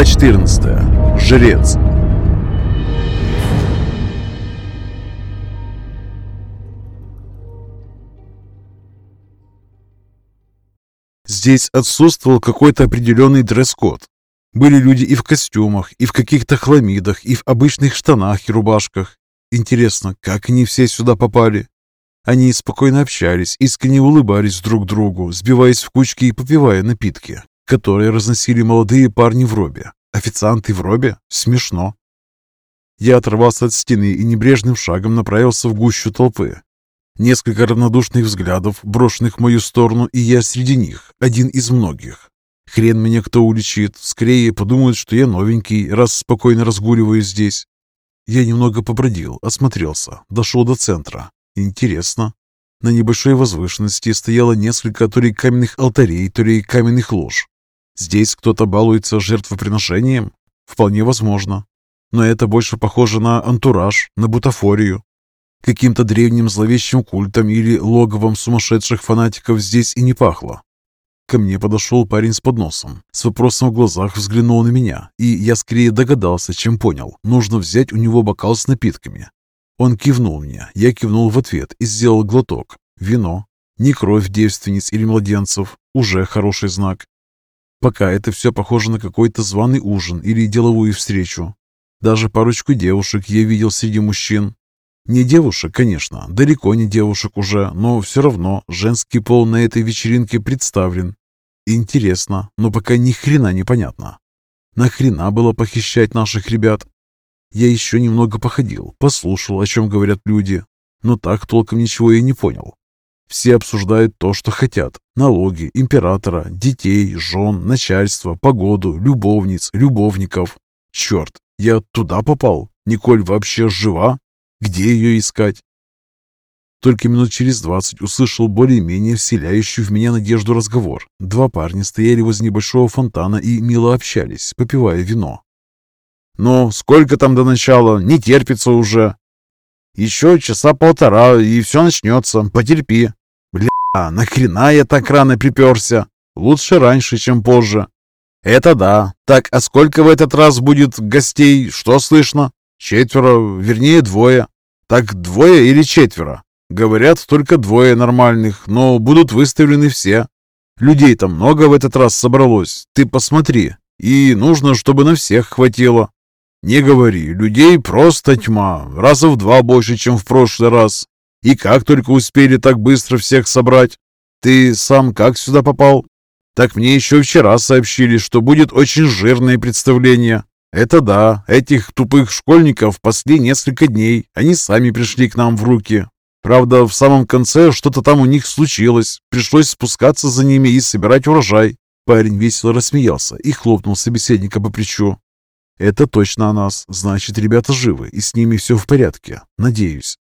Глава 14. Жрец. Здесь отсутствовал какой-то определенный дресс-код. Были люди и в костюмах, и в каких-то хламидах, и в обычных штанах и рубашках. Интересно, как они все сюда попали? Они спокойно общались, искренне улыбались друг другу, сбиваясь в кучки и попивая напитки, которые разносили молодые парни в робе. Официанты в робе? Смешно. Я оторвался от стены и небрежным шагом направился в гущу толпы. Несколько равнодушных взглядов, брошенных в мою сторону, и я среди них, один из многих. Хрен меня кто уличит, скорее подумают, что я новенький, раз спокойно разгуливаю здесь. Я немного побродил, осмотрелся, дошел до центра. Интересно. На небольшой возвышенности стояло несколько то ли каменных алтарей, то ли каменных лож. Здесь кто-то балуется жертвоприношением? Вполне возможно. Но это больше похоже на антураж, на бутафорию. Каким-то древним зловещим культом или логовом сумасшедших фанатиков здесь и не пахло. Ко мне подошел парень с подносом, с вопросом в глазах взглянул на меня, и я скорее догадался, чем понял. Нужно взять у него бокал с напитками. Он кивнул мне, я кивнул в ответ и сделал глоток. Вино. Не кровь девственниц или младенцев. Уже хороший знак. Пока это все похоже на какой-то званый ужин или деловую встречу. Даже парочку девушек я видел среди мужчин. Не девушек, конечно, далеко не девушек уже, но все равно женский пол на этой вечеринке представлен. Интересно, но пока ни хрена не понятно. Нахрена было похищать наших ребят? Я еще немного походил, послушал, о чем говорят люди, но так толком ничего и не понял. Все обсуждают то, что хотят. Налоги, императора, детей, жен, начальство, погоду, любовниц, любовников. Черт, я туда попал? Николь вообще жива? Где ее искать? Только минут через двадцать услышал более-менее вселяющий в меня надежду разговор. Два парня стояли возле небольшого фонтана и мило общались, попивая вино. «Ну, сколько там до начала? Не терпится уже». «Еще часа полтора, и все начнется. Потерпи». «А нахрена я так рано приперся? Лучше раньше, чем позже». «Это да. Так, а сколько в этот раз будет гостей? Что слышно?» «Четверо, вернее, двое». «Так двое или четверо?» «Говорят, только двое нормальных, но будут выставлены все. Людей-то много в этот раз собралось, ты посмотри. И нужно, чтобы на всех хватило». «Не говори, людей просто тьма, раза в два больше, чем в прошлый раз. И как только успели так быстро всех собрать? Ты сам как сюда попал? Так мне еще вчера сообщили, что будет очень жирное представление. Это да, этих тупых школьников пасли несколько дней. Они сами пришли к нам в руки. Правда, в самом конце что-то там у них случилось. Пришлось спускаться за ними и собирать урожай. Парень весело рассмеялся и хлопнул собеседника по плечу. «Это точно о нас. Значит, ребята живы, и с ними все в порядке. Надеюсь.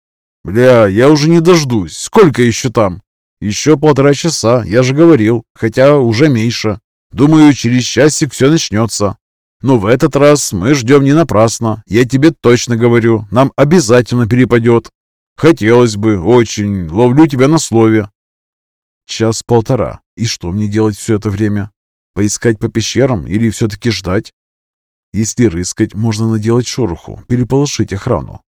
«Бля, я уже не дождусь. Сколько еще там?» «Еще полтора часа, я же говорил, хотя уже меньше. Думаю, через часик все начнется. Но в этот раз мы ждем не напрасно. Я тебе точно говорю, нам обязательно перепадет. Хотелось бы, очень. Ловлю тебя на слове». Час-полтора. И что мне делать все это время? Поискать по пещерам или все-таки ждать? Если рыскать, можно наделать шороху, переполошить охрану.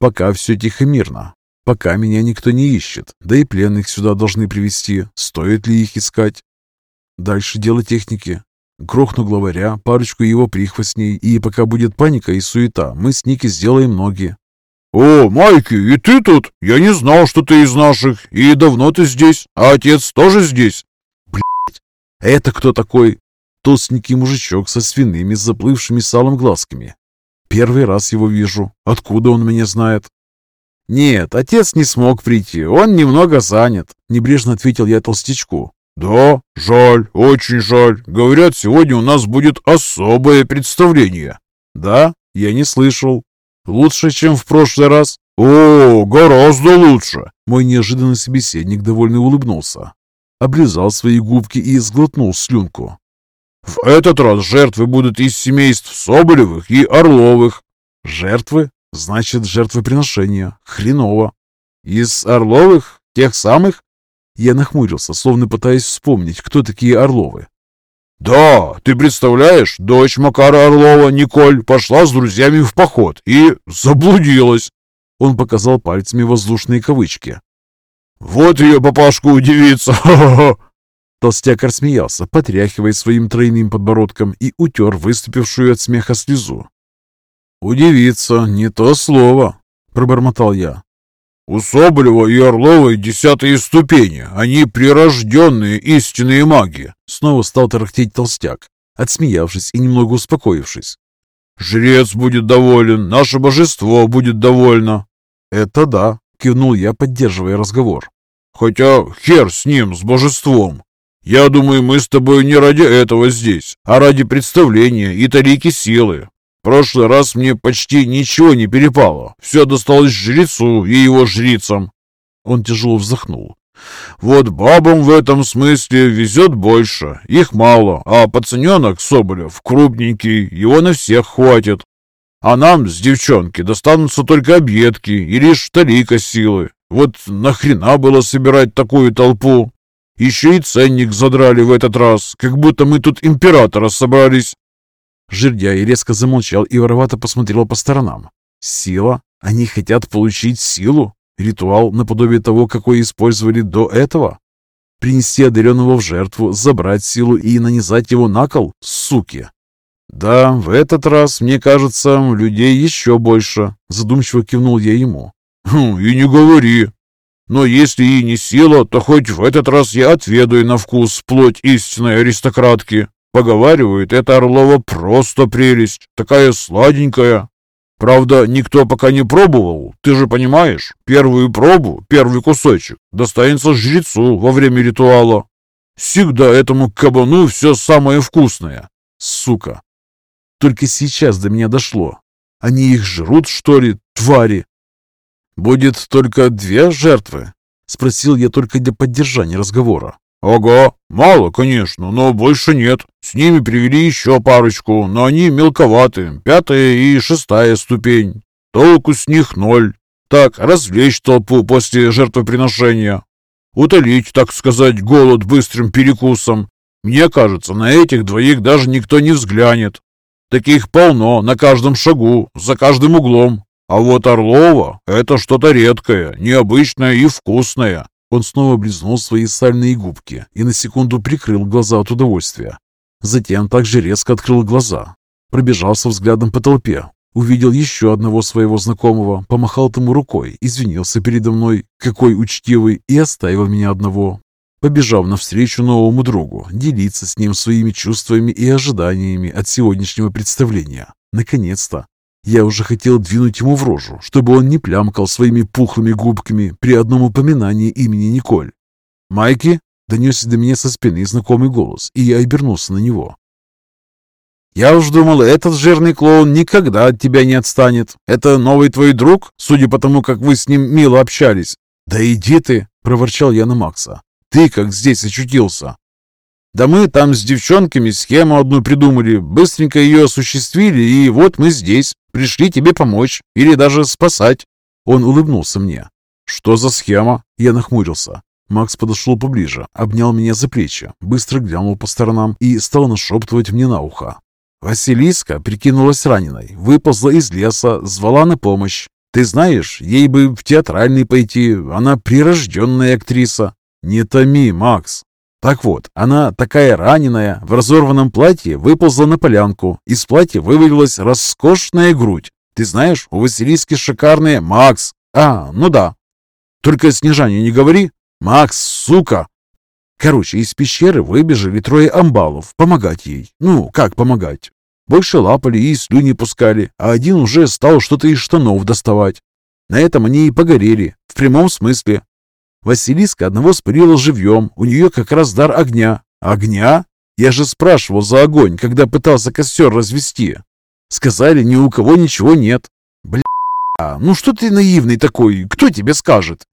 Пока все тихо-мирно. Пока меня никто не ищет, да и пленных сюда должны привести. Стоит ли их искать? Дальше дело техники. Грохну главаря, парочку его прихвостней, и пока будет паника и суета, мы с Ники сделаем ноги. «О, Майки, и ты тут? Я не знал, что ты из наших. И давно ты здесь? А отец тоже здесь?» «Блядь, это кто такой?» Толстенький мужичок со свиными, заплывшими салом глазками. «Первый раз его вижу. Откуда он меня знает?» «Нет, отец не смог прийти, он немного занят», — небрежно ответил я толстячку. «Да, жаль, очень жаль. Говорят, сегодня у нас будет особое представление». «Да, я не слышал. Лучше, чем в прошлый раз?» «О, гораздо лучше!» Мой неожиданный собеседник довольно улыбнулся. Облизал свои губки и сглотнул слюнку. «В этот раз жертвы будут из семейств Соболевых и Орловых». «Жертвы? Значит, жертвоприношение. Хреново. Из Орловых? Тех самых? Я нахмурился, словно пытаясь вспомнить, кто такие Орловы. «Да, ты представляешь, дочь Макара Орлова, Николь, пошла с друзьями в поход и заблудилась!» Он показал пальцами воздушные кавычки. «Вот ее папашку удивится! Ха-ха-ха!» Толстяк рассмеялся, потряхивая своим тройным подбородком и утер выступившую от смеха слезу. «Удивиться, не то слово», — пробормотал я. «У Соболева и Орловой десятые ступени. Они прирожденные истинные маги», — снова стал тарахтеть толстяк, отсмеявшись и немного успокоившись. «Жрец будет доволен, наше божество будет довольно». «Это да», — кивнул я, поддерживая разговор. «Хотя хер с ним, с божеством. Я думаю, мы с тобой не ради этого здесь, а ради представления и талики силы. Прошлый раз мне почти ничего не перепало. Все досталось жрецу и его жрицам». Он тяжело вздохнул. Вот бабам в этом смысле везет больше, их мало, а пацаненок Соболев крупненький, его на всех хватит. А нам с девчонки достанутся только объедки и лишь талика силы. Вот нахрена было собирать такую толпу? Еще и ценник задрали в этот раз, как будто мы тут императора собрались. Жердяй резко замолчал и воровато посмотрел по сторонам. «Сила? Они хотят получить силу? Ритуал наподобие того, какой использовали до этого? Принести одаренного в жертву, забрать силу и нанизать его на кол? Суки!» «Да, в этот раз, мне кажется, людей еще больше», — задумчиво кивнул я ему. «Хм, «И не говори. Но если и не сила, то хоть в этот раз я отведаю на вкус плоть истинной аристократки. Поговаривают, эта Орлова просто прелесть, такая сладенькая. Правда, никто пока не пробовал, ты же понимаешь, первую пробу, первый кусочек, достанется жрецу во время ритуала. Всегда этому кабану все самое вкусное. Сука! Только сейчас до меня дошло. Они их жрут, что ли, твари? «Будет только две жертвы?» — спросил я только для поддержания разговора. «Ага, мало, конечно, но больше нет. С ними привели еще парочку, но они мелковаты, пятая и шестая ступень. Толку с них ноль. Так, развлечь толпу после жертвоприношения. Утолить, так сказать, голод быстрым перекусом. Мне кажется, на этих двоих даже никто не взглянет. Таких полно на каждом шагу, за каждым углом. А вот Орлова — это что-то редкое, необычное и вкусное. Он снова облизнул свои сальные губки и на секунду прикрыл глаза от удовольствия. Затем также резко открыл глаза, пробежался взглядом по толпе, увидел еще одного своего знакомого, помахал тому рукой, извинился передо мной, какой учтивый, и оставил меня одного, побежав навстречу новому другу, делиться с ним своими чувствами и ожиданиями от сегодняшнего представления. Наконец-то! Я уже хотел двинуть ему в рожу, чтобы он не плямкал своими пухлыми губками при одном упоминании имени Николь. «Майки?» — донесся до меня со спины знакомый голос, и я обернулся на него. «Я уж думал, этот жирный клоун никогда от тебя не отстанет. Это новый твой друг, судя по тому, как вы с ним мило общались?» «Да иди ты!» — проворчал я на Макса. «Ты как здесь очутился?» Да мы там с девчонками схему одну придумали, быстренько ее осуществили, и вот мы здесь. Пришли тебе помочь или даже спасать». Он улыбнулся мне. «Что за схема?» Я нахмурился. Макс подошел поближе, обнял меня за плечи, быстро глянул по сторонам и стал нашептывать мне на ухо. Василиска прикинулась раненой, выползла из леса, звала на помощь. Ты знаешь, ей бы в театральный пойти, она прирожденная актриса. Не томи, Макс. Так вот, она такая раненая, в разорванном платье выползла на полянку. Из платья вывалилась роскошная грудь. Ты знаешь, у Василиски шикарные... Макс! А, ну да. Только Снежане не говори. Макс, сука! Короче, из пещеры выбежали трое амбалов помогать ей. Ну, как помогать? Больше лапали и слюни пускали, а один уже стал что-то из штанов доставать. На этом они и погорели, в прямом смысле. Василиска одного спалила живьем, у нее как раз дар огня. Огня? Я же спрашивал за огонь, когда пытался костер развести. Сказали, ни у кого ничего нет. Бля, ну что ты наивный такой, кто тебе скажет?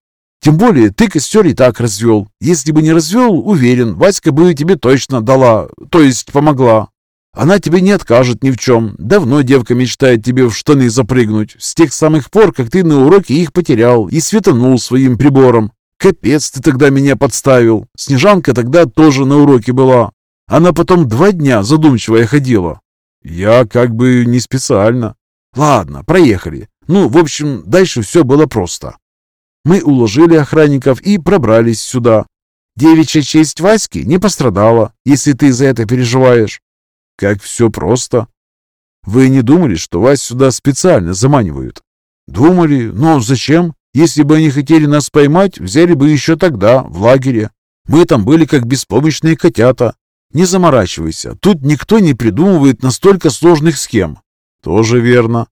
Тем более ты костер и так развел. Если бы не развел, уверен, Васька бы тебе точно дала, то есть помогла. Она тебе не откажет ни в чем. Давно девка мечтает тебе в штаны запрыгнуть. С тех самых пор, как ты на уроке их потерял и светанул своим прибором. Капец ты тогда меня подставил. Снежанка тогда тоже на уроке была. Она потом два дня задумчивая ходила. Я как бы не специально. Ладно, проехали. Ну, в общем, дальше все было просто. Мы уложили охранников и пробрались сюда. Девичья честь Васьки не пострадала, если ты за это переживаешь. Как все просто. Вы не думали, что вас сюда специально заманивают? Думали, но зачем? Если бы они хотели нас поймать, взяли бы еще тогда, в лагере. Мы там были как беспомощные котята. Не заморачивайся, тут никто не придумывает настолько сложных схем. Тоже верно.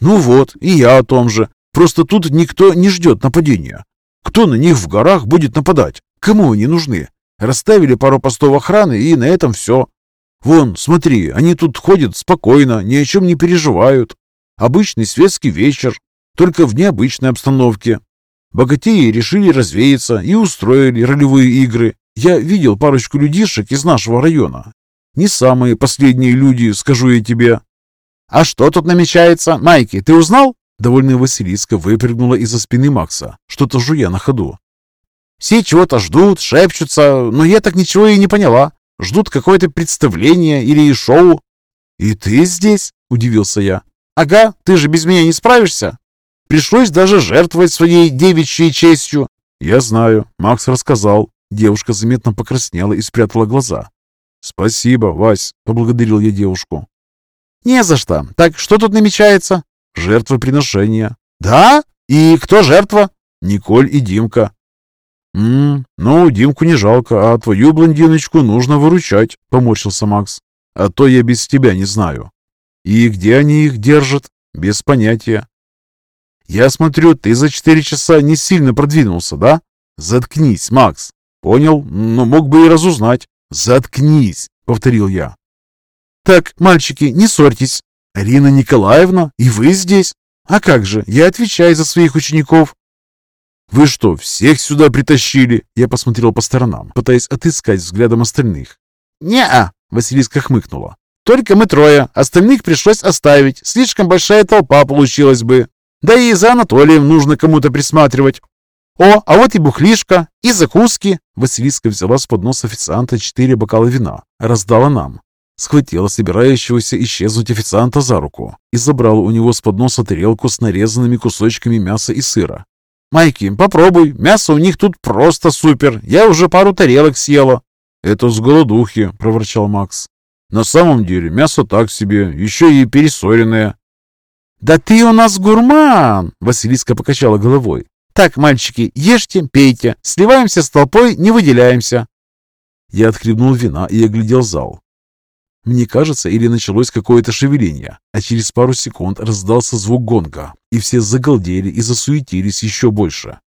Ну вот, и я о том же. Просто тут никто не ждет нападения. Кто на них в горах будет нападать? Кому они нужны? Расставили пару постов охраны, и на этом все. Вон, смотри, они тут ходят спокойно, ни о чем не переживают. Обычный светский вечер, только в необычной обстановке. Богатеи решили развеяться и устроили ролевые игры. Я видел парочку людишек из нашего района. Не самые последние люди, скажу я тебе. «А что тут намечается? Майки, ты узнал?» Довольная Василиска выпрыгнула из-за спины Макса, что-то жуя на ходу. «Все чего-то ждут, шепчутся, но я так ничего и не поняла. Ждут какое-то представление или шоу». «И ты здесь?» – удивился я. «Ага, ты же без меня не справишься. Пришлось даже жертвовать своей девичьей честью». «Я знаю», – Макс рассказал. Девушка заметно покраснела и спрятала глаза. «Спасибо, Вась», – поблагодарил я девушку. «Не за что. Так что тут намечается?» Жертвоприношение. Да? И кто жертва? Николь и Димка. «М-м, ну, Димку не жалко, а твою блондиночку нужно выручать», — поморщился Макс. «А то я без тебя не знаю». «И где они их держат?» «Без понятия». «Я смотрю, ты за четыре часа не сильно продвинулся, да?» «Заткнись, Макс». «Понял, но мог бы и разузнать». «Заткнись», — повторил я. «Так, мальчики, не ссорьтесь. «Арина Николаевна, и вы здесь? А как же, я отвечаю за своих учеников». «Вы что, всех сюда притащили?» Я посмотрел по сторонам, пытаясь отыскать взглядом остальных. «Не-а», Василиска хмыкнула. «Только мы трое, остальных пришлось оставить. Слишком большая толпа получилась бы. Да и за Анатолием нужно кому-то присматривать. О, а вот и бухлишка, и закуски». Василиска взяла с подноса официанта четыре бокала вина, раздала нам схватила собирающегося исчезнуть официанта за руку и забрала у него с подноса тарелку с нарезанными кусочками мяса и сыра. «Майки, попробуй, мясо у них тут просто супер, я уже пару тарелок съела». «Это с голодухи», — проворчал Макс. «На самом деле мясо так себе, еще и пересоренное». «Да ты у нас гурман!» — Василиска покачала головой. «Так, мальчики, ешьте, пейте, сливаемся с толпой, не выделяемся». Я отхлебнул вина и оглядел зал. Мне кажется, или началось какое-то шевеление, а через пару секунд раздался звук гонга, и все загалдели и засуетились еще больше.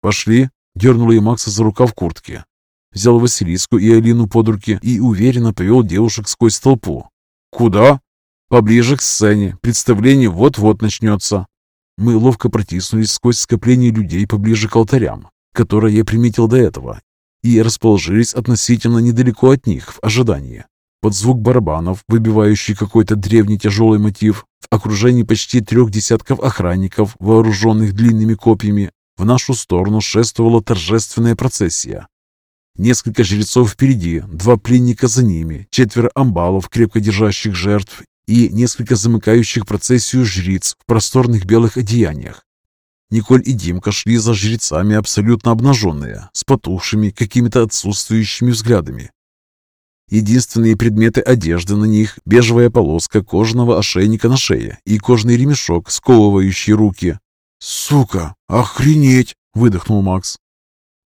«Пошли!» — дернула я Макса за рукав куртки. Взял Василиску и Алину под руки и уверенно повел девушек сквозь толпу. «Куда?» «Поближе к сцене. Представление вот-вот начнется». Мы ловко протиснулись сквозь скопление людей поближе к алтарям, которые я приметил до этого, и расположились относительно недалеко от них в ожидании. Под звук барабанов, выбивающий какой-то древний тяжелый мотив, в окружении почти трех десятков охранников, вооруженных длинными копьями, в нашу сторону шествовала торжественная процессия. Несколько жрецов впереди, два пленника за ними, четверо амбалов, крепко держащих жертв, и несколько замыкающих процессию жриц в просторных белых одеяниях. Николь и Димка шли за жрецами абсолютно обнаженные, с потухшими, какими-то отсутствующими взглядами. Единственные предметы одежды на них – бежевая полоска кожаного ошейника на шее и кожаный ремешок, сковывающий руки. «Сука, охренеть!» – выдохнул Макс.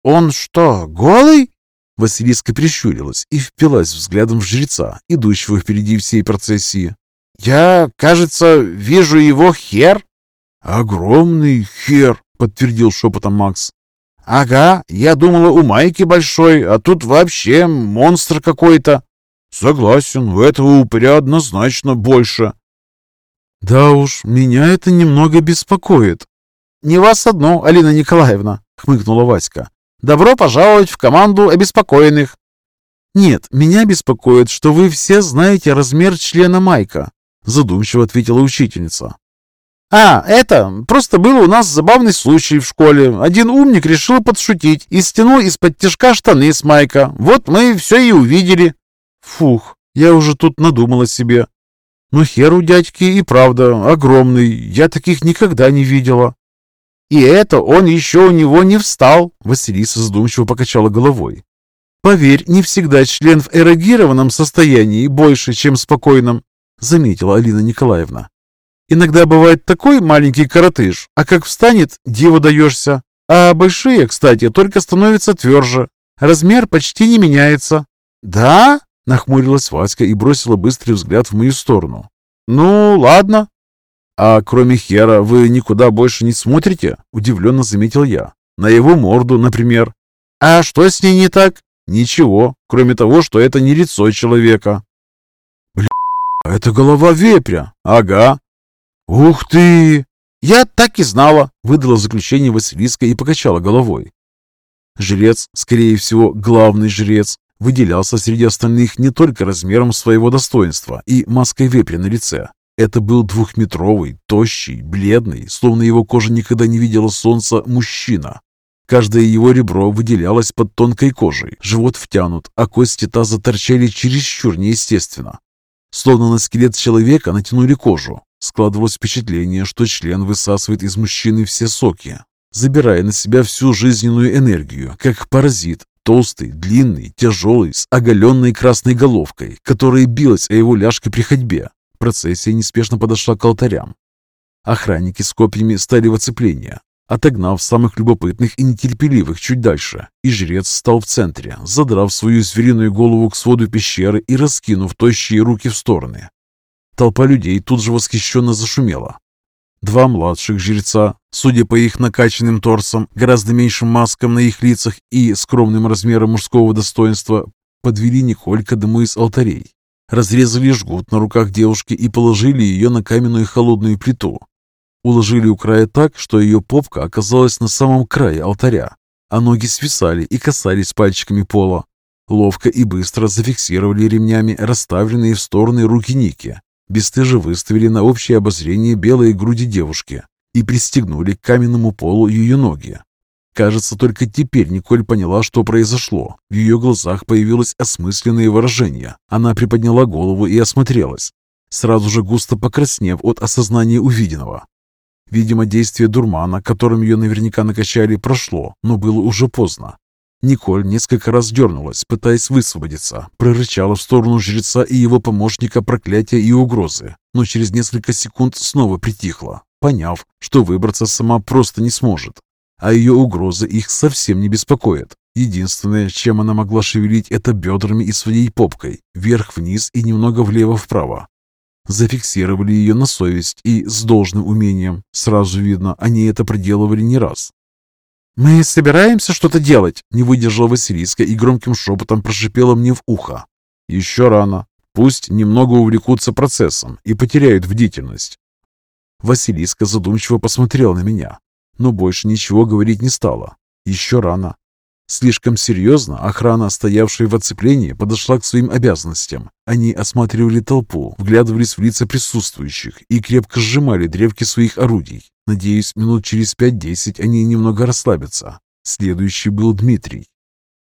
«Он что, голый?» Василиска прищурилась и впилась взглядом в жреца, идущего впереди всей процессии. «Я, кажется, вижу его хер». «Огромный хер», — подтвердил шепотом Макс. «Ага, я думала, у Майки большой, а тут вообще монстр какой-то». «Согласен, у этого упыря однозначно больше». «Да уж, меня это немного беспокоит». «Не вас одну, Алина Николаевна», — хмыкнула Васька. «Добро пожаловать в команду обеспокоенных». «Нет, меня беспокоит, что вы все знаете размер члена Майка», — задумчиво ответила учительница. «А, это, просто был у нас забавный случай в школе. Один умник решил подшутить и стянул из-под тяжка штаны с майка. Вот мы все и увидели». Фух, я уже тут надумала себе. Но хер у дядьки и правда огромный, я таких никогда не видела. И это он еще у него не встал, Василиса задумчиво покачала головой. Поверь, не всегда член в эрогированном состоянии больше, чем спокойном, заметила Алина Николаевна. Иногда бывает такой маленький коротыш, а как встанет, диву даешься. А большие, кстати, только становятся тверже. Размер почти не меняется. «Да?» — нахмурилась Васька и бросила быстрый взгляд в мою сторону. «Ну, ладно». «А кроме Хера вы никуда больше не смотрите?» — удивленно заметил я. «На его морду, например». «А что с ней не так?» «Ничего, кроме того, что это не лицо человека». «Бля, это голова вепря». «Ага». «Ух ты!» «Я так и знала», — выдала заключение Василиска и покачала головой. Жрец, скорее всего, главный жрец, выделялся среди остальных не только размером своего достоинства и маской вепря на лице. Это был двухметровый, тощий, бледный, словно его кожа никогда не видела солнца, мужчина. Каждое его ребро выделялось под тонкой кожей, живот втянут, а кости таза торчали чересчур неестественно. Словно на скелет человека натянули кожу. Складывалось впечатление, что член высасывает из мужчины все соки, забирая на себя всю жизненную энергию, как паразит, толстый, длинный, тяжелый, с оголенной красной головкой, которая билась о его ляжке при ходьбе. Процессия неспешно подошла к алтарям. Охранники с копьями стали в оцепление, отогнав самых любопытных и нетерпеливых чуть дальше, и жрец стал в центре, задрав свою звериную голову к своду пещеры и раскинув тощие руки в стороны. Толпа людей тут же восхищенно зашумела. Два младших жреца, судя по их накачанным торсам, гораздо меньшим маскам на их лицах и скромным размерам мужского достоинства, подвели Николь к одному из алтарей. Разрезали жгут на руках девушки и положили ее на каменную холодную плиту. Уложили у края так, что ее попка оказалась на самом крае алтаря, а ноги свисали и касались пальчиками пола. Ловко и быстро зафиксировали ремнями расставленные в стороны руки Ники, бесстыже выставили на общее обозрение белые груди девушки и пристегнули к каменному полу ее ноги. Кажется, только теперь Николь поняла, что произошло. В ее глазах появилось осмысленное выражение. Она приподняла голову и осмотрелась, сразу же густо покраснев от осознания увиденного. Видимо, действие дурмана, которым ее наверняка накачали, прошло, но было уже поздно. Николь несколько раз дернулась, пытаясь высвободиться, прорычала в сторону жреца и его помощника проклятия и угрозы, но через несколько секунд снова притихла, поняв, что выбраться сама просто не сможет. А ее угрозы их совсем не беспокоят. Единственное, чем она могла шевелить, это бедрами и своей попкой, вверх-вниз и немного влево-вправо. Зафиксировали ее на совесть и с должным умением. Сразу видно, они это проделывали не раз. «Мы собираемся что-то делать?» — не выдержала Василиска и громким шепотом прошипела мне в ухо. «Еще рано. Пусть немного увлекутся процессом и потеряют бдительность». Василиска задумчиво посмотрела на меня, но больше ничего говорить не стала. Еще рано. Слишком серьезно охрана, стоявшая в оцеплении, подошла к своим обязанностям. Они осматривали толпу, вглядывались в лица присутствующих и крепко сжимали древки своих орудий. Надеюсь, минут через пять-десять они немного расслабятся. Следующий был Дмитрий.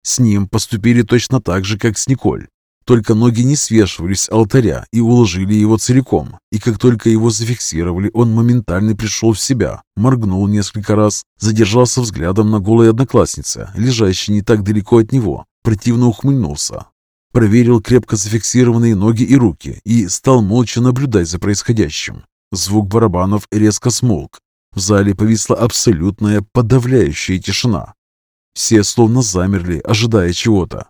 С ним поступили точно так же, как с Николь. Только ноги не свешивались с алтаря и уложили его целиком. И как только его зафиксировали, он моментально пришел в себя, моргнул несколько раз, задержался взглядом на голой однокласснице, лежащей не так далеко от него, противно ухмыльнулся, проверил крепко зафиксированные ноги и руки и стал молча наблюдать за происходящим. Звук барабанов резко смолк. В зале повисла абсолютная подавляющая тишина. Все словно замерли, ожидая чего-то.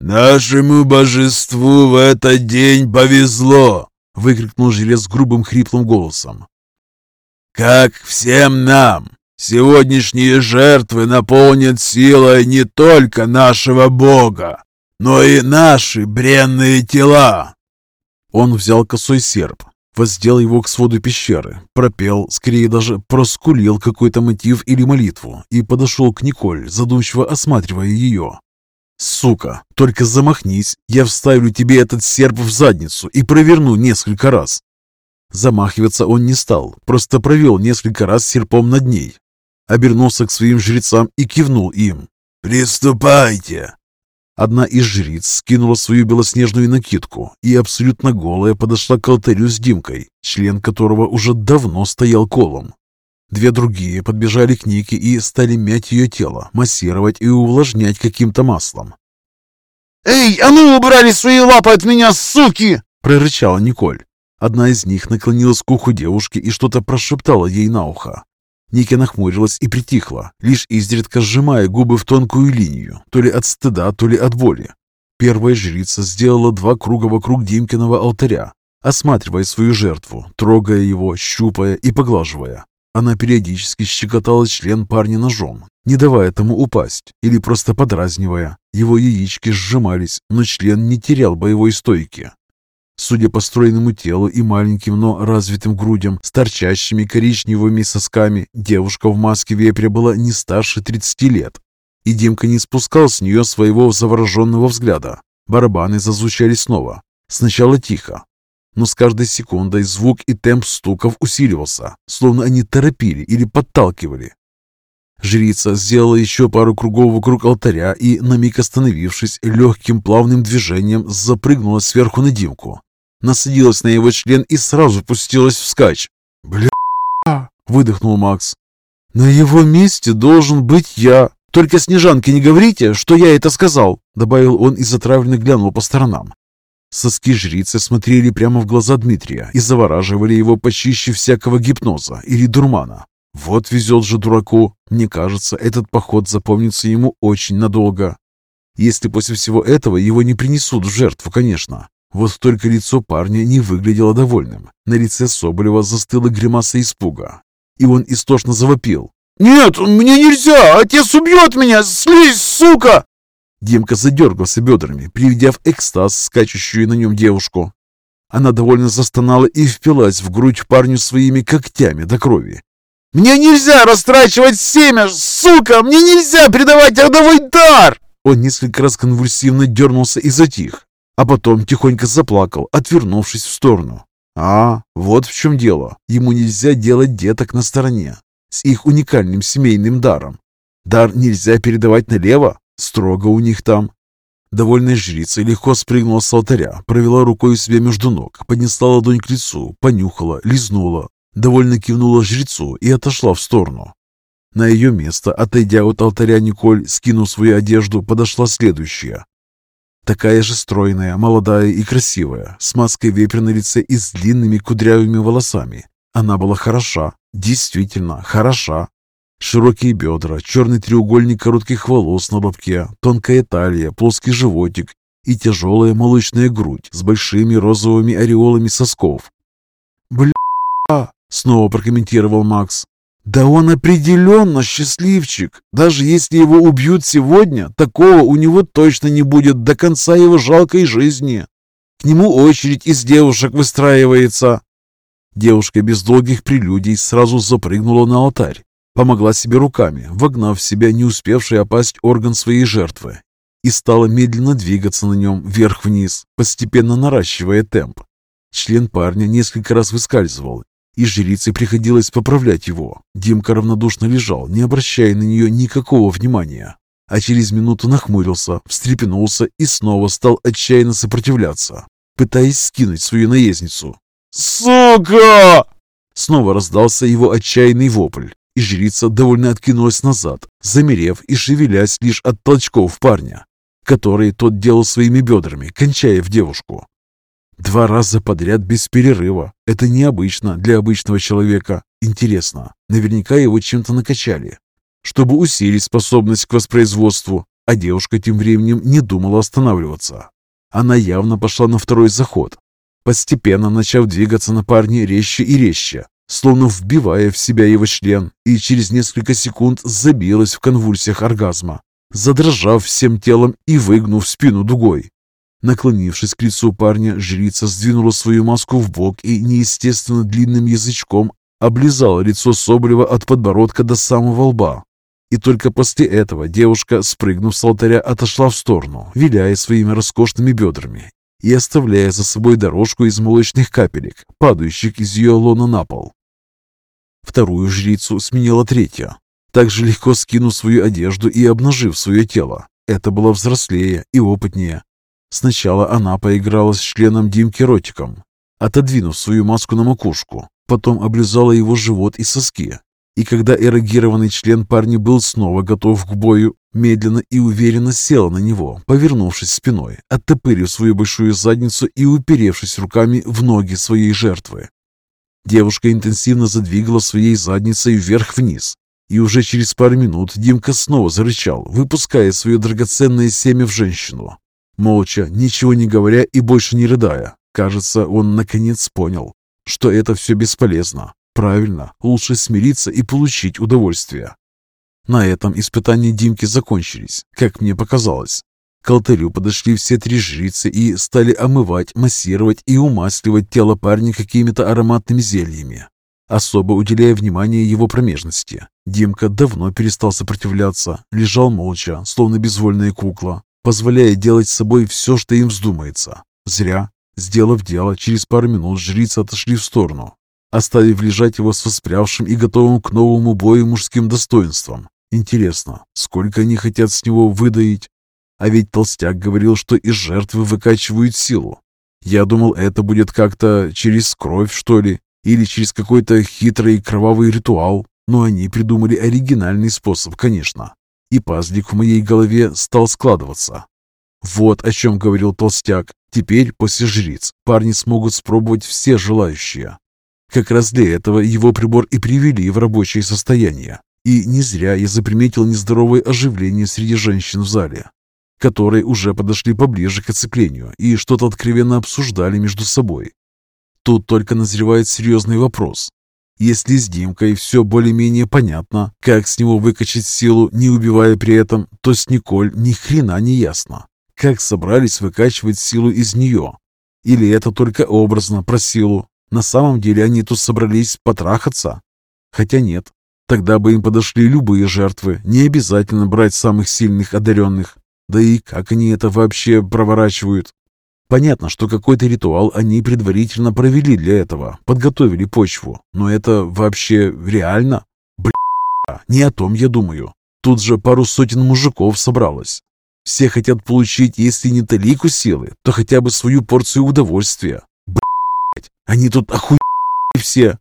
«Нашему божеству в этот день повезло!» — выкрикнул жрец грубым хриплым голосом. «Как всем нам! Сегодняшние жертвы наполнят силой не только нашего Бога, но и наши бренные тела!» Он взял косой серп, воздел его к своду пещеры, пропел, скорее даже проскулил какой-то мотив или молитву и подошел к Николь, задумчиво осматривая ее. «Сука, только замахнись, я вставлю тебе этот серп в задницу и проверну несколько раз». Замахиваться он не стал, просто провел несколько раз серпом над ней. Обернулся к своим жрецам и кивнул им. «Приступайте!» Одна из жриц скинула свою белоснежную накидку и абсолютно голая подошла к алтарю с Димкой, член которого уже давно стоял колом. Две другие подбежали к Нике и стали мять ее тело, массировать и увлажнять каким-то маслом. «Эй, а ну убрали свои лапы от меня, суки!» – прорычала Николь. Одна из них наклонилась к уху девушки и что-то прошептала ей на ухо. Ники нахмурилась и притихла, лишь изредка сжимая губы в тонкую линию, то ли от стыда, то ли от боли. Первая жрица сделала два круга вокруг Димкиного алтаря, осматривая свою жертву, трогая его, щупая и поглаживая. Она периодически щекотала член парня ножом, не давая тому упасть, или просто подразнивая. Его яички сжимались, но член не терял боевой стойки. Судя по стройному телу и маленьким, но развитым грудям с торчащими коричневыми сосками, девушка в маске вепря была не старше 30 лет. И Димка не спускал с нее своего завороженного взгляда. Барабаны зазвучали снова. Сначала тихо, но с каждой секундой звук и темп стуков усиливался, словно они торопили или подталкивали. Жрица сделала еще пару кругов вокруг алтаря и, на миг остановившись, легким плавным движением запрыгнула сверху на Димку насадилась на его член и сразу пустилась вскачь. «Бля!» — выдохнул Макс. «На его месте должен быть я. Только Снежанке не говорите, что я это сказал!» — добавил он и затравленно глянул по сторонам. Соски жрицы смотрели прямо в глаза Дмитрия и завораживали его почище всякого гипноза или дурмана. Вот везет же дураку. Мне кажется, этот поход запомнится ему очень надолго. Если после всего этого его не принесут в жертву, конечно. Вот только лицо парня не выглядело довольным. На лице Соболева застыла гримаса испуга. И он истошно завопил. «Нет, мне нельзя! Отец убьет меня! Слезь, сука!» Димка задергался бедрами, приведя в экстаз скачущую на нем девушку. Она довольно застонала и впилась в грудь парню своими когтями до крови. «Мне нельзя растрачивать семя, сука! Мне нельзя предавать родовой дар!» Он несколько раз конвульсивно дернулся и затих, а потом тихонько заплакал, отвернувшись в сторону. А, вот в чем дело. Ему нельзя делать деток на стороне, с их уникальным семейным даром. Дар нельзя передавать налево, строго у них там. Довольная жрица легко спрыгнула с алтаря, провела рукой у себя между ног, поднесла ладонь к лицу, понюхала, лизнула, довольно кивнула жрецу и отошла в сторону. На ее место, отойдя от алтаря Николь, скинув свою одежду, подошла следующая. Такая же стройная, молодая и красивая, с маской вепря на лице и с длинными кудрявыми волосами. Она была хороша, действительно хороша. Широкие бедра, черный треугольник коротких волос на лобке, тонкая талия, плоский животик и тяжелая молочная грудь с большими розовыми ореолами сосков. «Бля!» — снова прокомментировал Макс. Да он определенно счастливчик. Даже если его убьют сегодня, такого у него точно не будет до конца его жалкой жизни. К нему очередь из девушек выстраивается. Девушка без долгих прелюдий сразу запрыгнула на алтарь. Помогла себе руками, вогнав в себя не успевший опасть орган своей жертвы, и стала медленно двигаться на нем вверх-вниз, постепенно наращивая темп. Член парня несколько раз выскальзывал, и жрице приходилось поправлять его. Димка равнодушно лежал, не обращая на нее никакого внимания. А через минуту нахмурился, встрепенулся и снова стал отчаянно сопротивляться, пытаясь скинуть свою наездницу. «Сука!» Снова раздался его отчаянный вопль, и жрица довольно откинулась назад, замерев и шевелясь лишь от толчков парня, которые тот делал своими бедрами, кончая в девушку. Два раза подряд без перерыва. Это необычно для обычного человека. Интересно, наверняка его чем-то накачали, чтобы усилить способность к воспроизводству, а девушка тем временем не думала останавливаться. Она явно пошла на второй заход, постепенно начав двигаться на парне резче и резче, словно вбивая в себя его член, и через несколько секунд забилась в конвульсиях оргазма, задрожав всем телом и выгнув спину дугой. Наклонившись к лицу парня, жрица сдвинула свою маску в бок и неестественно длинным язычком облизала лицо Соболева от подбородка до самого лба. И только после этого девушка, спрыгнув с алтаря, отошла в сторону, виляя своими роскошными бедрами и оставляя за собой дорожку из молочных капелек, падающих из ее лона на пол. Вторую жрицу сменила третья, также легко скинув свою одежду и обнажив свое тело. Это была взрослее и опытнее. Сначала она поиграла с членом Димки ротиком, отодвинув свою маску на макушку, потом облизала его живот и соски. И когда эрогированный член парня был снова готов к бою, медленно и уверенно села на него, повернувшись спиной, оттопырив свою большую задницу и уперевшись руками в ноги своей жертвы. Девушка интенсивно задвигала своей задницей вверх-вниз, и уже через пару минут Димка снова зарычал, выпуская свое драгоценное семя в женщину. Молча, ничего не говоря и больше не рыдая, кажется, он наконец понял, что это все бесполезно. Правильно, лучше смириться и получить удовольствие. На этом испытания Димки закончились, как мне показалось. К алтарю подошли все три жрицы и стали омывать, массировать и умасливать тело парня какими-то ароматными зельями, особо уделяя внимание его промежности. Димка давно перестал сопротивляться, лежал молча, словно безвольная кукла, позволяя делать с собой все, что им вздумается. Зря. Сделав дело, через пару минут жрицы отошли в сторону, оставив лежать его с воспрявшим и готовым к новому бою мужским достоинством. Интересно, сколько они хотят с него выдаить? А ведь толстяк говорил, что из жертвы выкачивают силу. Я думал, это будет как-то через кровь, что ли, или через какой-то хитрый кровавый ритуал. Но они придумали оригинальный способ, конечно. И пазлик в моей голове стал складываться. Вот о чем говорил толстяк. Теперь, после жриц, парни смогут спробовать все желающие. Как раз для этого его прибор и привели в рабочее состояние. И не зря я заприметил нездоровое оживление среди женщин в зале, которые уже подошли поближе к оцеплению и что-то откровенно обсуждали между собой. Тут только назревает серьезный вопрос. Если с Димкой все более-менее понятно, как с него выкачать силу, не убивая при этом, то с Николь ни хрена не ясно. Как собрались выкачивать силу из нее? Или это только образно про силу, на самом деле они тут собрались потрахаться? Хотя нет, тогда бы им подошли любые жертвы, не обязательно брать самых сильных одаренных. Да и как они это вообще проворачивают? Понятно, что какой-то ритуал они предварительно провели для этого, подготовили почву. Но это вообще реально? Бля, не о том я думаю. Тут же пару сотен мужиков собралось. Все хотят получить, если не талику силы, то хотя бы свою порцию удовольствия. Они тут охуели все.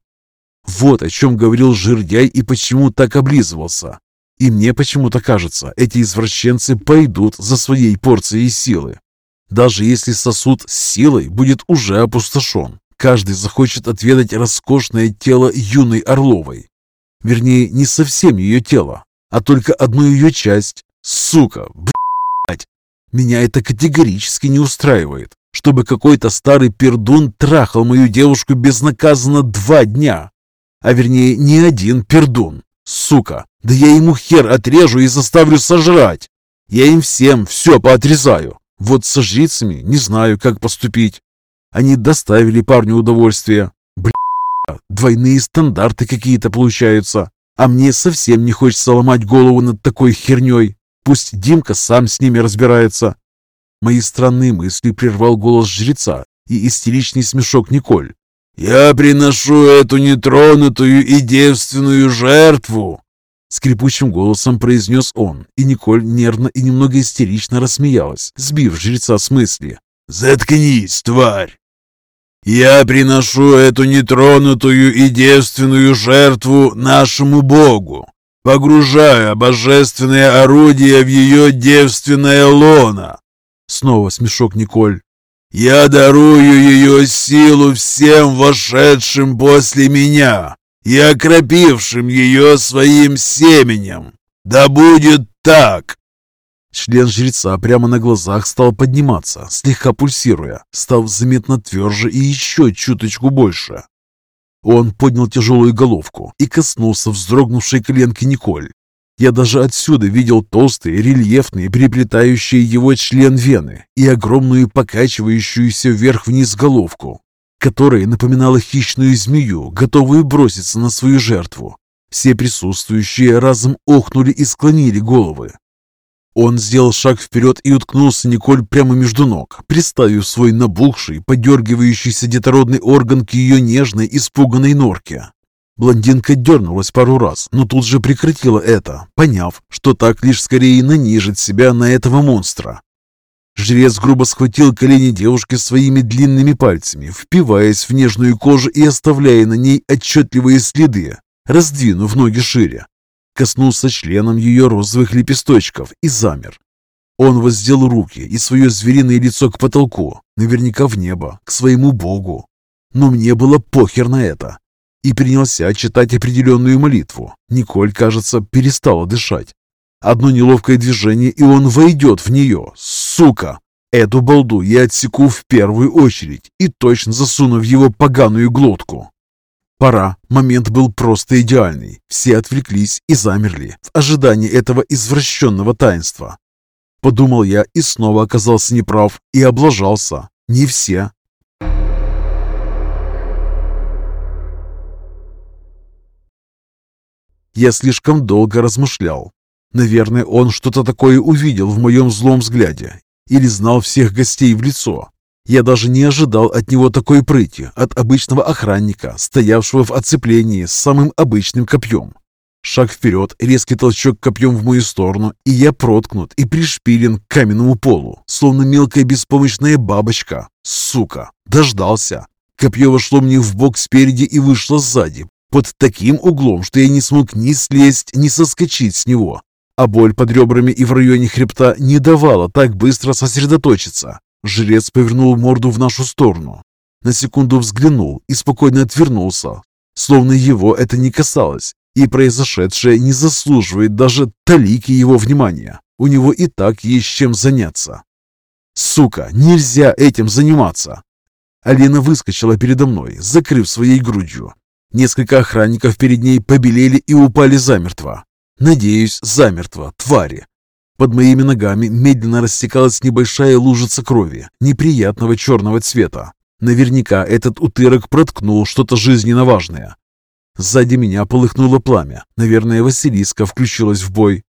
Вот о чем говорил Жирдяй и почему так облизывался. И мне почему-то кажется, эти извращенцы пойдут за своей порцией силы. Даже если сосуд с силой будет уже опустошен, каждый захочет отведать роскошное тело юной Орловой. Вернее, не совсем ее тело, а только одну ее часть. Сука, блядь. Меня это категорически не устраивает чтобы какой-то старый пердун трахал мою девушку безнаказанно два дня. А вернее, не один пердун. Сука, да я ему хер отрежу и заставлю сожрать. Я им всем все поотрезаю. Вот со жрицами не знаю, как поступить. Они доставили парню удовольствие. Бля, двойные стандарты какие-то получаются. А мне совсем не хочется ломать голову над такой херней. Пусть Димка сам с ними разбирается. Мои странные мысли прервал голос жреца и истеричный смешок Николь. «Я приношу эту нетронутую и девственную жертву!» Скрипучим голосом произнес он, и Николь нервно и немного истерично рассмеялась, сбив жреца с мысли. «Заткнись, тварь! Я приношу эту нетронутую и девственную жертву нашему Богу, погружая божественное орудие в ее девственное лоно, Снова смешок Николь. «Я дарую ее силу всем вошедшим после меня и окропившим ее своим семенем. Да будет так!» Член жреца прямо на глазах стал подниматься, слегка пульсируя, став заметно тверже и еще чуточку больше. Он поднял тяжелую головку и коснулся вздрогнувшей коленки Николь. Я даже отсюда видел толстые, рельефные, переплетающие его член вены и огромную покачивающуюся вверх-вниз головку, которая напоминала хищную змею, готовую броситься на свою жертву. Все присутствующие разом охнули и склонили головы. Он сделал шаг вперед и уткнулся Николь прямо между ног, приставив свой набухший, подергивающийся детородный орган к ее нежной, испуганной норке. Блондинка дернулась пару раз, но тут же прекратила это, поняв, что так лишь скорее нанижит себя на этого монстра. Жрец грубо схватил колени девушки своими длинными пальцами, впиваясь в нежную кожу и оставляя на ней отчетливые следы, раздвинув ноги шире. Коснулся членом ее розовых лепесточков и замер. Он воздел руки и свое звериное лицо к потолку, наверняка в небо, к своему богу. Но мне было похер на это. И принялся читать определенную молитву. Николь, кажется, перестала дышать. Одно неловкое движение, и он войдет в нее. Сука! Эту балду я отсеку в первую очередь и точно засуну в его поганую глотку. Пора. Момент был просто идеальный. Все отвлеклись и замерли в ожидании этого извращенного таинства. Подумал я и снова оказался неправ и облажался. Не все. Я слишком долго размышлял. Наверное, он что-то такое увидел в моем злом взгляде или знал всех гостей в лицо. Я даже не ожидал от него такой прыти, от обычного охранника, стоявшего в оцеплении с самым обычным копьем. Шаг вперед, резкий толчок копьем в мою сторону, и я проткнут и пришпилен к каменному полу, словно мелкая беспомощная бабочка. Сука! Дождался! Копье вошло мне в бок спереди и вышло сзади, под таким углом, что я не смог ни слезть, ни соскочить с него. А боль под ребрами и в районе хребта не давала так быстро сосредоточиться. Жрец повернул морду в нашу сторону. На секунду взглянул и спокойно отвернулся, словно его это не касалось, и произошедшее не заслуживает даже талики его внимания. У него и так есть чем заняться. Сука, нельзя этим заниматься. Алина выскочила передо мной, закрыв своей грудью. Несколько охранников перед ней побелели и упали замертво. Надеюсь, замертво, твари. Под моими ногами медленно растекалась небольшая лужица крови, неприятного черного цвета. Наверняка этот утырок проткнул что-то жизненно важное. Сзади меня полыхнуло пламя. Наверное, Василиска включилась в бой.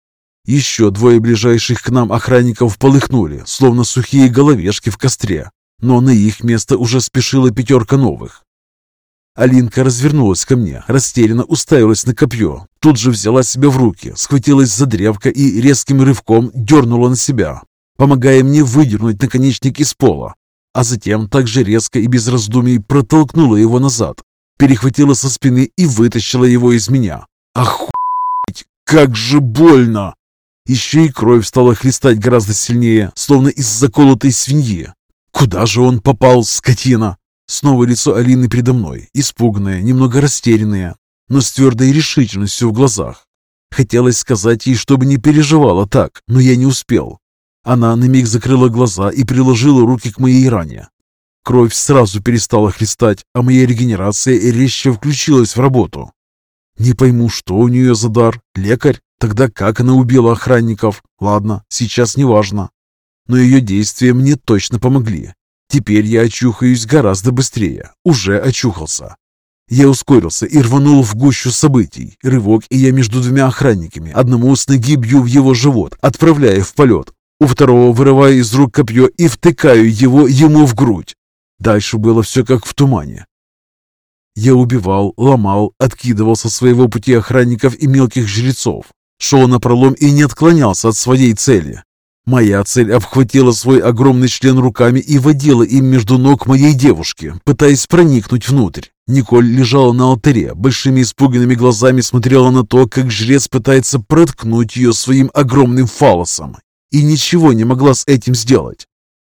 Еще двое ближайших к нам охранников полыхнули, словно сухие головешки в костре. Но на их место уже спешила пятерка новых. Алинка развернулась ко мне, растерянно уставилась на копье. Тут же взяла себя в руки, схватилась за древко и резким рывком дернула на себя, помогая мне выдернуть наконечник из пола. А затем также резко и без раздумий протолкнула его назад, перехватила со спины и вытащила его из меня. Охуеть, как же больно! Еще и кровь стала хлестать гораздо сильнее, словно из заколотой свиньи. Куда же он попал, скотина? Снова лицо Алины передо мной, испуганное, немного растерянное, но с твердой решительностью в глазах. Хотелось сказать ей, чтобы не переживала так, но я не успел. Она на миг закрыла глаза и приложила руки к моей ране. Кровь сразу перестала хлестать, а моя регенерация резко включилась в работу. Не пойму, что у нее за дар. Лекарь? Тогда как она убила охранников? Ладно, сейчас не важно. Но ее действия мне точно помогли. Теперь я очухаюсь гораздо быстрее. Уже очухался. Я ускорился и рванул в гущу событий. Рывок, и я между двумя охранниками. Одному с ноги бью в его живот, отправляя в полет. У второго вырываю из рук копье и втыкаю его ему в грудь. Дальше было все как в тумане. Я убивал, ломал, откидывал со своего пути охранников и мелких жрецов. Шел на пролом и не отклонялся от своей цели. Моя цель обхватила свой огромный член руками и водила им между ног моей девушки, пытаясь проникнуть внутрь. Николь лежала на алтаре, большими испуганными глазами смотрела на то, как жрец пытается проткнуть ее своим огромным фалосом, и ничего не могла с этим сделать.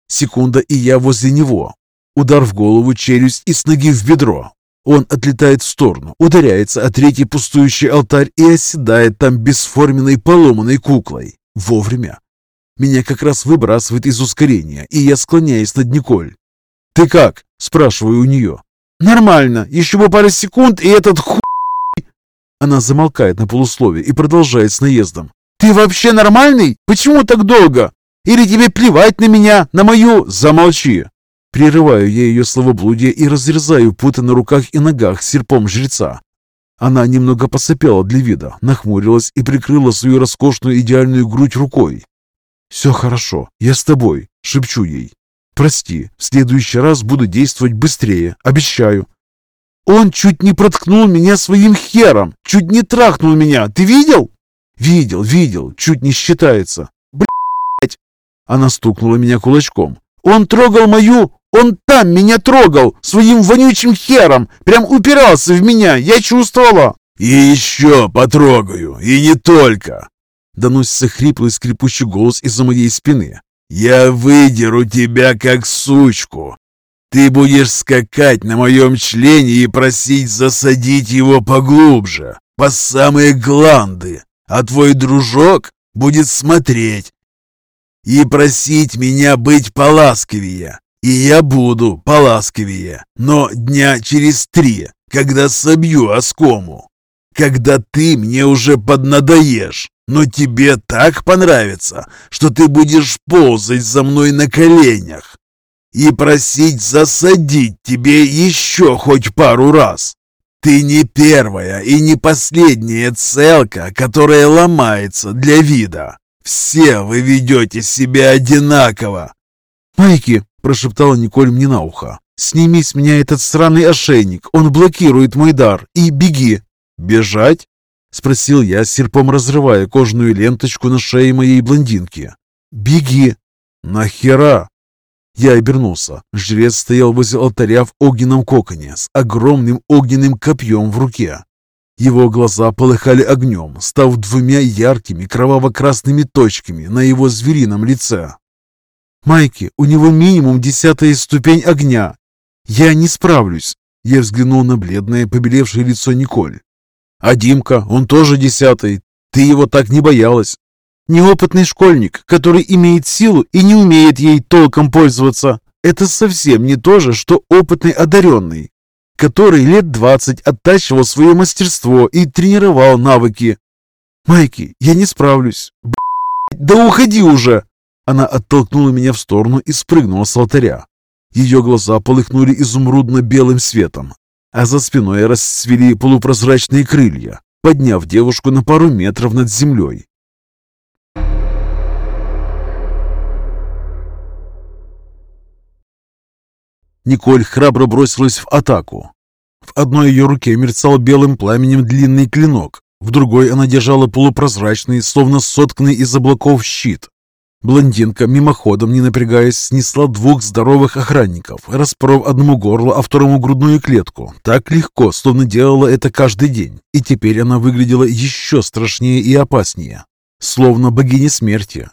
Секунда, и я возле него. Удар в голову, челюсть и с ноги в бедро. Он отлетает в сторону, ударяется о третий пустующий алтарь и оседает там бесформенной поломанной куклой. Вовремя. Меня как раз выбрасывает из ускорения, и я склоняюсь над Николь. «Ты как?» – спрашиваю у нее. «Нормально. Еще бы пару секунд, и этот ху...» Она замолкает на полусловие и продолжает с наездом. «Ты вообще нормальный? Почему так долго? Или тебе плевать на меня, на мою...» «Замолчи!» Прерываю я ее словоблудие и разрезаю путы на руках и ногах серпом жреца. Она немного посопела для вида, нахмурилась и прикрыла свою роскошную идеальную грудь рукой. «Все хорошо, я с тобой», — шепчу ей. «Прости, в следующий раз буду действовать быстрее, обещаю». Он чуть не проткнул меня своим хером, чуть не трахнул меня. Ты видел? Видел, видел, чуть не считается. Блять! Она стукнула меня кулачком. Он трогал мою... Он там меня трогал своим вонючим хером. Прям упирался в меня. Я чувствовала. И еще потрогаю. И не только. Доносится хриплый скрипучий голос из-за моей спины. «Я выдеру тебя, как сучку. Ты будешь скакать на моем члене и просить засадить его поглубже, по самые гланды, а твой дружок будет смотреть и просить меня быть поласковее. И я буду поласковее, но дня через три, когда собью оскому, когда ты мне уже поднадоешь, но тебе так понравится, что ты будешь ползать за мной на коленях и просить засадить тебе еще хоть пару раз. Ты не первая и не последняя целка, которая ломается для вида. Все вы ведете себя одинаково. «Майки!» – прошептала Николь мне на ухо. «Сними с меня этот сраный ошейник, он блокирует мой дар, и беги!» «Бежать?» – спросил я, серпом разрывая кожаную ленточку на шее моей блондинки. «Беги!» «Нахера?» Я обернулся. Жрец стоял возле алтаря в огненном коконе с огромным огненным копьем в руке. Его глаза полыхали огнем, став двумя яркими кроваво-красными точками на его зверином лице. «Майки, у него минимум десятая ступень огня. Я не справлюсь». Я взглянул на бледное, побелевшее лицо Николь. «А Димка, он тоже десятый. Ты его так не боялась». Неопытный школьник, который имеет силу и не умеет ей толком пользоваться. Это совсем не то же, что опытный одаренный, который лет двадцать оттачивал свое мастерство и тренировал навыки. «Майки, я не справлюсь». «Да уходи уже!» Она оттолкнула меня в сторону и спрыгнула с алтаря. Ее глаза полыхнули изумрудно-белым светом, а за спиной расцвели полупрозрачные крылья, подняв девушку на пару метров над землей. Николь храбро бросилась в атаку. В одной ее руке мерцал белым пламенем длинный клинок, в другой она держала полупрозрачный, словно сотканный из облаков щит. Блондинка, мимоходом не напрягаясь, снесла двух здоровых охранников, распров одному горло, а второму грудную клетку. Так легко, словно делала это каждый день. И теперь она выглядела еще страшнее и опаснее. Словно богиня смерти.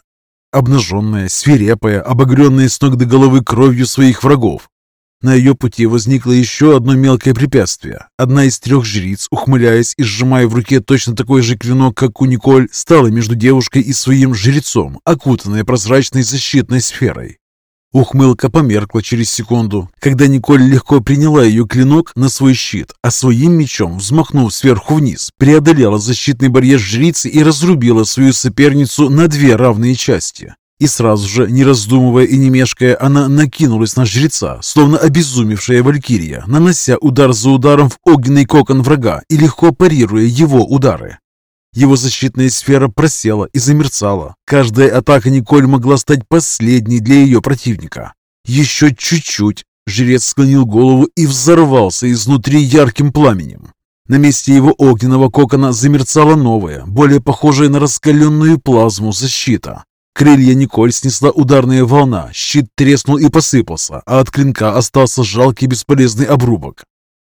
Обнаженная, свирепая, обогренная с ног до головы кровью своих врагов. На ее пути возникло еще одно мелкое препятствие. Одна из трех жриц, ухмыляясь и сжимая в руке точно такой же клинок, как у Николь, стала между девушкой и своим жрецом, окутанная прозрачной защитной сферой. Ухмылка померкла через секунду, когда Николь легко приняла ее клинок на свой щит, а своим мечом, взмахнув сверху вниз, преодолела защитный барьер жрицы и разрубила свою соперницу на две равные части. И сразу же, не раздумывая и не мешкая, она накинулась на жреца, словно обезумевшая валькирия, нанося удар за ударом в огненный кокон врага и легко парируя его удары. Его защитная сфера просела и замерцала. Каждая атака Николь могла стать последней для ее противника. Еще чуть-чуть. Жрец склонил голову и взорвался изнутри ярким пламенем. На месте его огненного кокона замерцала новая, более похожая на раскаленную плазму защита. Крылья Николь снесла ударная волна, щит треснул и посыпался, а от клинка остался жалкий бесполезный обрубок.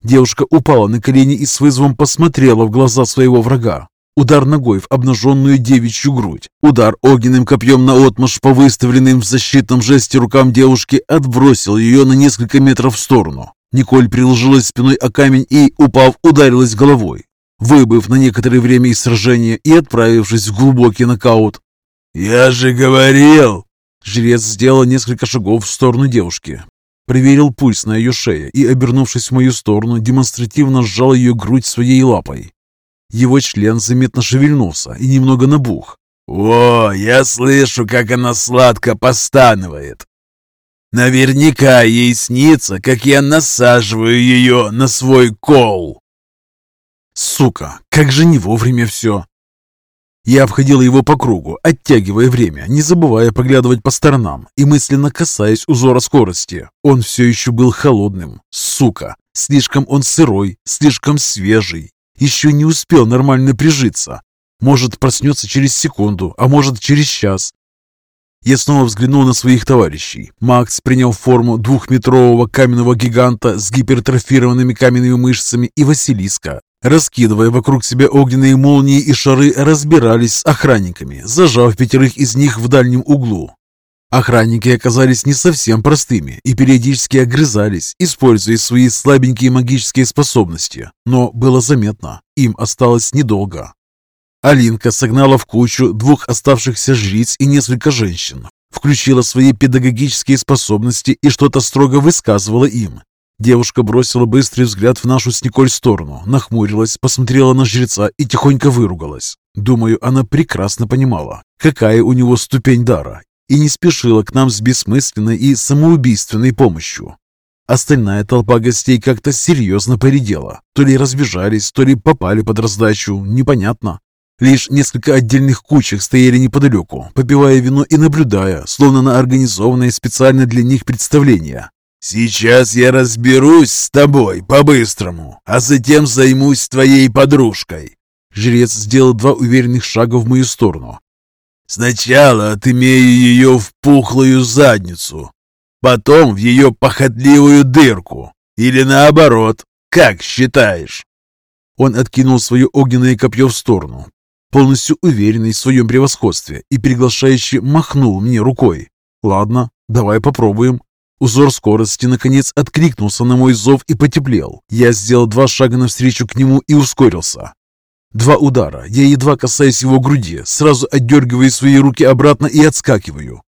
Девушка упала на колени и с вызовом посмотрела в глаза своего врага. Удар ногой в обнаженную девичью грудь. Удар огненным копьем на отмашь по выставленным в защитном жесте рукам девушки отбросил ее на несколько метров в сторону. Николь приложилась спиной о камень и, упав, ударилась головой. Выбыв на некоторое время из сражения и отправившись в глубокий нокаут, «Я же говорил!» Жрец сделал несколько шагов в сторону девушки. Проверил пульс на ее шее и, обернувшись в мою сторону, демонстративно сжал ее грудь своей лапой. Его член заметно шевельнулся и немного набух. «О, я слышу, как она сладко постанывает! Наверняка ей снится, как я насаживаю ее на свой кол!» «Сука, как же не вовремя все!» Я обходил его по кругу, оттягивая время, не забывая поглядывать по сторонам и мысленно касаясь узора скорости. Он все еще был холодным. Сука! Слишком он сырой, слишком свежий. Еще не успел нормально прижиться. Может, проснется через секунду, а может, через час. Я снова взглянул на своих товарищей. Макс принял форму двухметрового каменного гиганта с гипертрофированными каменными мышцами и Василиска. Раскидывая вокруг себя огненные молнии и шары, разбирались с охранниками, зажав пятерых из них в дальнем углу. Охранники оказались не совсем простыми и периодически огрызались, используя свои слабенькие магические способности. Но было заметно, им осталось недолго. Алинка согнала в кучу двух оставшихся жриц и несколько женщин, включила свои педагогические способности и что-то строго высказывала им. Девушка бросила быстрый взгляд в нашу с Николь сторону, нахмурилась, посмотрела на жреца и тихонько выругалась. Думаю, она прекрасно понимала, какая у него ступень дара, и не спешила к нам с бессмысленной и самоубийственной помощью. Остальная толпа гостей как-то серьезно поредела. То ли разбежались, то ли попали под раздачу, непонятно. Лишь несколько отдельных кучек стояли неподалеку, попивая вино и наблюдая, словно на организованное специально для них представление. «Сейчас я разберусь с тобой по-быстрому, а затем займусь твоей подружкой». Жрец сделал два уверенных шага в мою сторону. «Сначала отымею ее в пухлую задницу, потом в ее похотливую дырку. Или наоборот, как считаешь?» Он откинул свое огненное копье в сторону, полностью уверенный в своем превосходстве и приглашающий махнул мне рукой. «Ладно, давай попробуем». Узор скорости, наконец, откликнулся на мой зов и потеплел. Я сделал два шага навстречу к нему и ускорился. Два удара, я едва касаюсь его груди, сразу отдергиваю свои руки обратно и отскакиваю.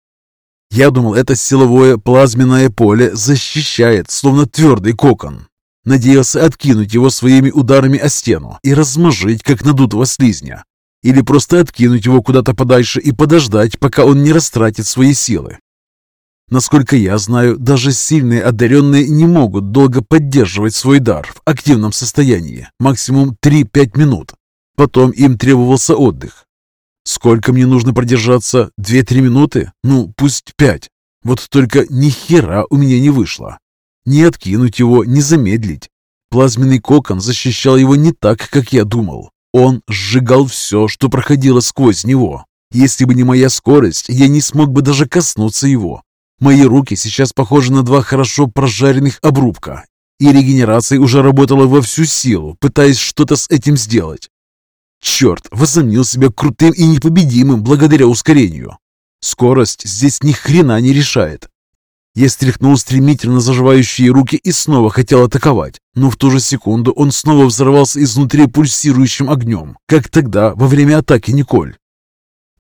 Я думал, это силовое плазменное поле защищает, словно твердый кокон. Надеялся откинуть его своими ударами о стену и размажить, как надутого слизня. Или просто откинуть его куда-то подальше и подождать, пока он не растратит свои силы. Насколько я знаю, даже сильные одаренные не могут долго поддерживать свой дар в активном состоянии, максимум 3-5 минут. Потом им требовался отдых. Сколько мне нужно продержаться? 2-3 минуты? Ну, пусть 5. Вот только ни хера у меня не вышло. Не откинуть его, не замедлить. Плазменный кокон защищал его не так, как я думал. Он сжигал все, что проходило сквозь него. Если бы не моя скорость, я не смог бы даже коснуться его. Мои руки сейчас похожи на два хорошо прожаренных обрубка, и регенерация уже работала во всю силу, пытаясь что-то с этим сделать. Черт, возомнил себя крутым и непобедимым благодаря ускорению. Скорость здесь ни хрена не решает. Я стряхнул стремительно заживающие руки и снова хотел атаковать, но в ту же секунду он снова взорвался изнутри пульсирующим огнем, как тогда, во время атаки Николь.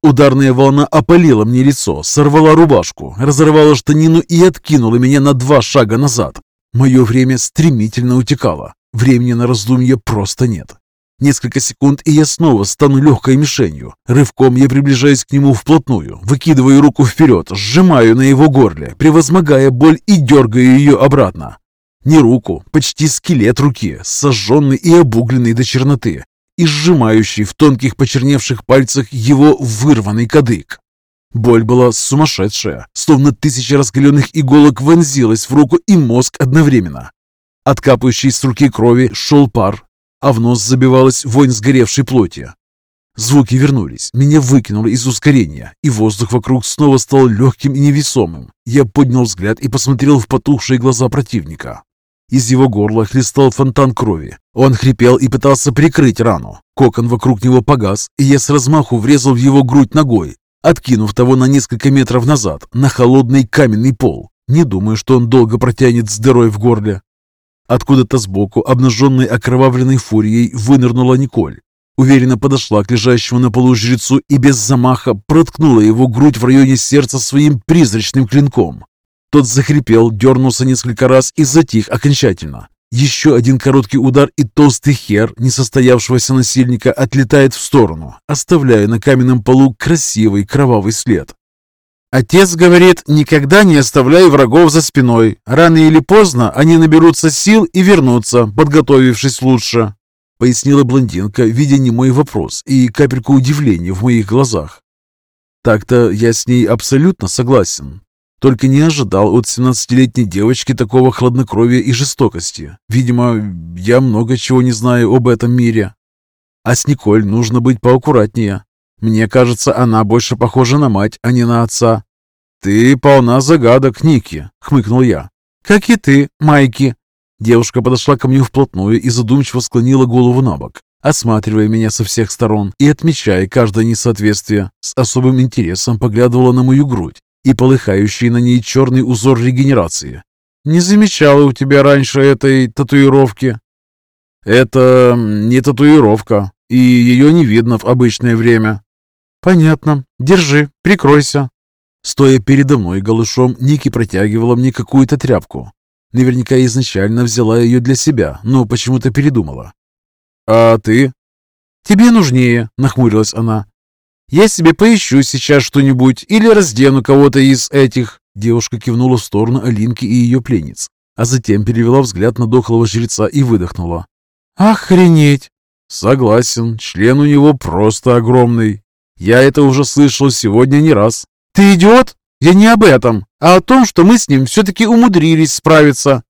Ударная волна опалила мне лицо, сорвала рубашку, разорвала штанину и откинула меня на два шага назад. Мое время стремительно утекало. Времени на раздумье просто нет. Несколько секунд, и я снова стану легкой мишенью. Рывком я приближаюсь к нему вплотную, выкидываю руку вперед, сжимаю на его горле, превозмогая боль и дергаю ее обратно. Не руку, почти скелет руки, сожженный и обугленный до черноты, и сжимающий в тонких почерневших пальцах его вырванный кадык. Боль была сумасшедшая, словно тысяча раскаленных иголок вонзилась в руку и мозг одновременно. От капающей с руки крови шел пар, а в нос забивалась вонь сгоревшей плоти. Звуки вернулись, меня выкинуло из ускорения, и воздух вокруг снова стал легким и невесомым. Я поднял взгляд и посмотрел в потухшие глаза противника. Из его горла хлестал фонтан крови. Он хрипел и пытался прикрыть рану. Кокон вокруг него погас, и я с размаху врезал в его грудь ногой, откинув того на несколько метров назад, на холодный каменный пол. Не думаю, что он долго протянет с дырой в горле. Откуда-то сбоку, обнаженной окровавленной фурией, вынырнула Николь. Уверенно подошла к лежащему на полу жрецу и без замаха проткнула его грудь в районе сердца своим призрачным клинком. Тот захрипел, дернулся несколько раз и затих окончательно. Еще один короткий удар, и толстый хер несостоявшегося насильника отлетает в сторону, оставляя на каменном полу красивый кровавый след. Отец говорит, никогда не оставляй врагов за спиной. Рано или поздно они наберутся сил и вернутся, подготовившись лучше, пояснила блондинка, видя не мой вопрос и капельку удивления в моих глазах. Так-то я с ней абсолютно согласен. Только не ожидал от 17-летней девочки такого хладнокровия и жестокости. Видимо, я много чего не знаю об этом мире. А с Николь нужно быть поаккуратнее. Мне кажется, она больше похожа на мать, а не на отца. «Ты полна загадок, Ники», — хмыкнул я. «Как и ты, Майки». Девушка подошла ко мне вплотную и задумчиво склонила голову на бок, осматривая меня со всех сторон и отмечая каждое несоответствие. С особым интересом поглядывала на мою грудь и полыхающий на ней черный узор регенерации. «Не замечала у тебя раньше этой татуировки?» «Это не татуировка, и ее не видно в обычное время». «Понятно. Держи, прикройся». Стоя передо мной голышом, Ники протягивала мне какую-то тряпку. Наверняка изначально взяла ее для себя, но почему-то передумала. «А ты?» «Тебе нужнее», — нахмурилась она. «Я себе поищу сейчас что-нибудь или раздену кого-то из этих». Девушка кивнула в сторону Алинки и ее пленниц, а затем перевела взгляд на дохлого жреца и выдохнула. «Охренеть!» «Согласен, член у него просто огромный. Я это уже слышал сегодня не раз». «Ты идиот? Я не об этом, а о том, что мы с ним все-таки умудрились справиться.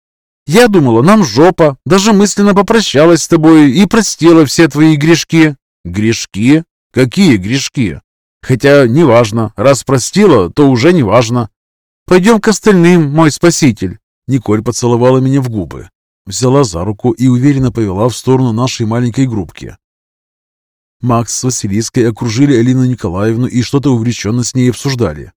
Я думала, нам жопа, даже мысленно попрощалась с тобой и простила все твои грешки». «Грешки? Какие грешки?» «Хотя неважно, раз простила, то уже неважно». «Пойдем к остальным, мой спаситель». Николь поцеловала меня в губы, взяла за руку и уверенно повела в сторону нашей маленькой группки. Макс с Василиской окружили Алину Николаевну и что-то увлеченно с ней обсуждали.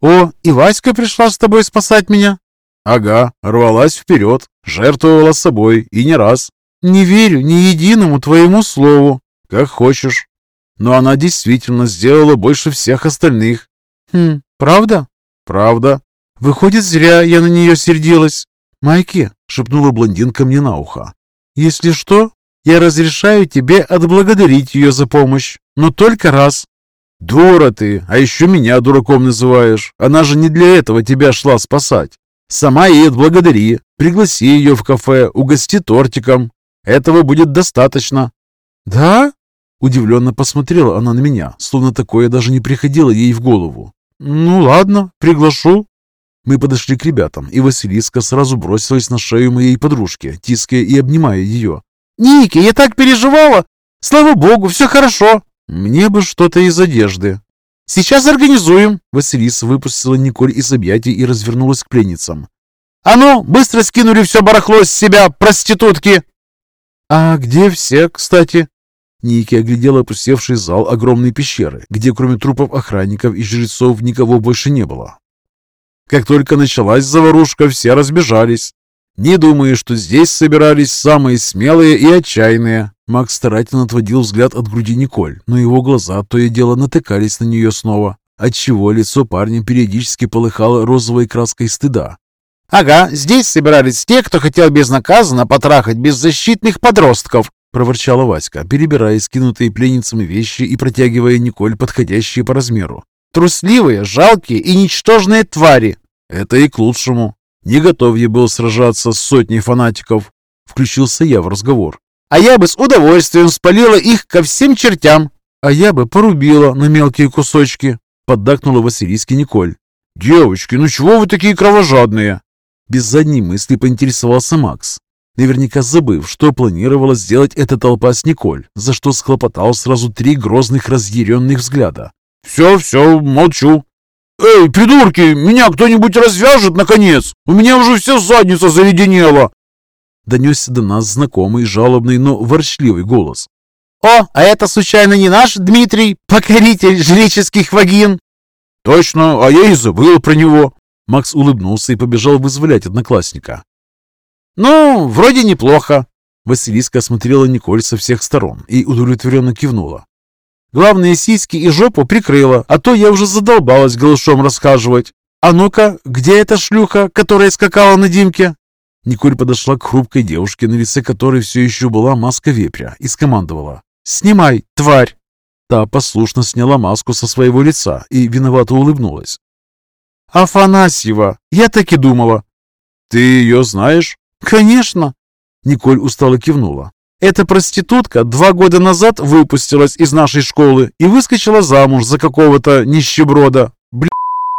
«О, и Васька пришла с тобой спасать меня?» «Ага, рвалась вперед, жертвовала собой, и не раз». «Не верю ни единому твоему слову». «Как хочешь». Но она действительно сделала больше всех остальных. «Хм, правда?» «Правда». «Выходит, зря я на нее сердилась». «Майки», — шепнула блондинка мне на ухо. «Если что, я разрешаю тебе отблагодарить ее за помощь, но только раз». «Дура ты, а еще меня дураком называешь. Она же не для этого тебя шла спасать. Сама ей отблагодари, пригласи ее в кафе, угости тортиком. Этого будет достаточно». «Да?» Удивленно посмотрела она на меня, словно такое даже не приходило ей в голову. «Ну ладно, приглашу». Мы подошли к ребятам, и Василиска сразу бросилась на шею моей подружки, тиская и обнимая ее. «Ники, я так переживала! Слава богу, все хорошо!» «Мне бы что-то из одежды». «Сейчас организуем!» Василиса выпустила Николь из объятий и развернулась к пленницам. «А ну, быстро скинули все барахло с себя, проститутки!» «А где все, кстати?» Ники оглядела опустевший зал огромной пещеры, где кроме трупов охранников и жрецов никого больше не было. Как только началась заварушка, все разбежались. Не думаю, что здесь собирались самые смелые и отчаянные. Макс старательно отводил взгляд от груди Николь, но его глаза то и дело натыкались на нее снова, отчего лицо парня периодически полыхало розовой краской стыда. «Ага, здесь собирались те, кто хотел безнаказанно потрахать беззащитных подростков», проворчала Васька, перебирая скинутые пленницами вещи и протягивая Николь подходящие по размеру. «Трусливые, жалкие и ничтожные твари!» «Это и к лучшему. Не готов я был сражаться с сотней фанатиков. Включился я в разговор. А я бы с удовольствием спалила их ко всем чертям. А я бы порубила на мелкие кусочки. Поддакнула Василиски Николь. «Девочки, ну чего вы такие кровожадные?» Без задней мысли поинтересовался Макс. Наверняка забыв, что планировала сделать эта толпа с Николь, за что схлопотал сразу три грозных разъяренных взгляда. «Все, все, молчу. «Эй, придурки, меня кто-нибудь развяжет, наконец? У меня уже вся задница заледенела!» Донесся до нас знакомый, жалобный, но ворчливый голос. «О, а это случайно не наш Дмитрий, покоритель жреческих вагин?» «Точно, а я и забыл про него!» Макс улыбнулся и побежал вызволять одноклассника. «Ну, вроде неплохо!» Василиска осмотрела Николь со всех сторон и удовлетворенно кивнула. Главные сиськи и жопу прикрыла, а то я уже задолбалась голышом рассказывать. А ну-ка, где эта шлюха, которая скакала на Димке?» Николь подошла к хрупкой девушке, на лице которой все еще была маска вепря, и скомандовала. «Снимай, тварь!» Та послушно сняла маску со своего лица и виновато улыбнулась. «Афанасьева! Я так и думала!» «Ты ее знаешь?» «Конечно!» Николь устало кивнула. Эта проститутка два года назад выпустилась из нашей школы и выскочила замуж за какого-то нищеброда. Бля.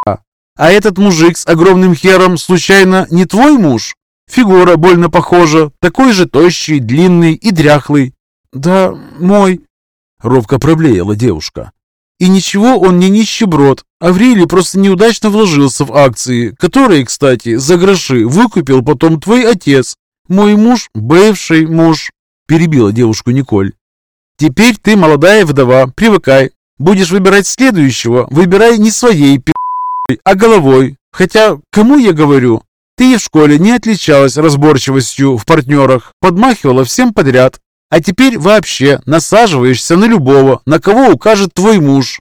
А этот мужик с огромным хером случайно не твой муж? Фигура больно похожа, такой же тощий, длинный и дряхлый. Да, мой. Ровко проблеяла девушка. И ничего, он не нищеброд. Аврелий просто неудачно вложился в акции, которые, кстати, за гроши выкупил потом твой отец. Мой муж, бывший муж, перебила девушку Николь. Теперь ты молодая вдова, привыкай. Будешь выбирать следующего, выбирай не своей пи***, а головой. Хотя, кому я говорю? Ты в школе не отличалась разборчивостью в партнерах, подмахивала всем подряд, а теперь вообще насаживаешься на любого, на кого укажет твой муж.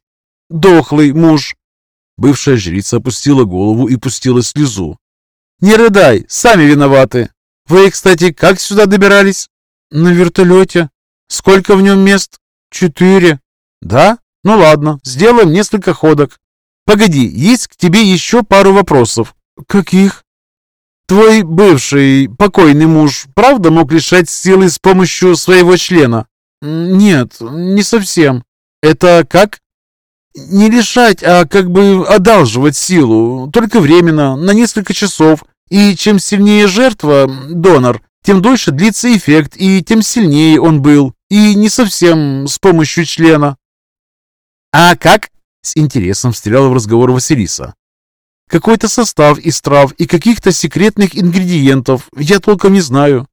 Дохлый муж. Бывшая жрица опустила голову и пустила слезу. «Не рыдай, сами виноваты. Вы, кстати, как сюда добирались?» «На вертолете. Сколько в нем мест?» «Четыре». «Да? Ну ладно, сделаем несколько ходок. Погоди, есть к тебе еще пару вопросов». «Каких?» Твой бывший покойный муж правда мог лишать силы с помощью своего члена? Нет, не совсем. Это как? Не лишать, а как бы одалживать силу, только временно, на несколько часов. И чем сильнее жертва, донор, тем дольше длится эффект, и тем сильнее он был. И не совсем с помощью члена. А как? С интересом встряла в разговор Василиса. Какой-то состав из трав и каких-то секретных ингредиентов, я толком не знаю.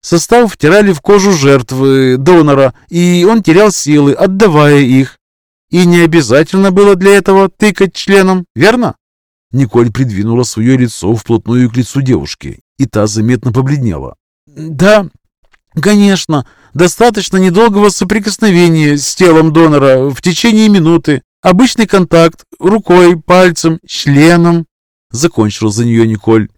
Состав втирали в кожу жертвы, донора, и он терял силы, отдавая их. И не обязательно было для этого тыкать членом, верно? Николь придвинула свое лицо вплотную к лицу девушки, и та заметно побледнела. «Да, конечно, достаточно недолгого соприкосновения с телом донора в течение минуты, Обычный контакт рукой, пальцем, членом. Закончила за нее Николь.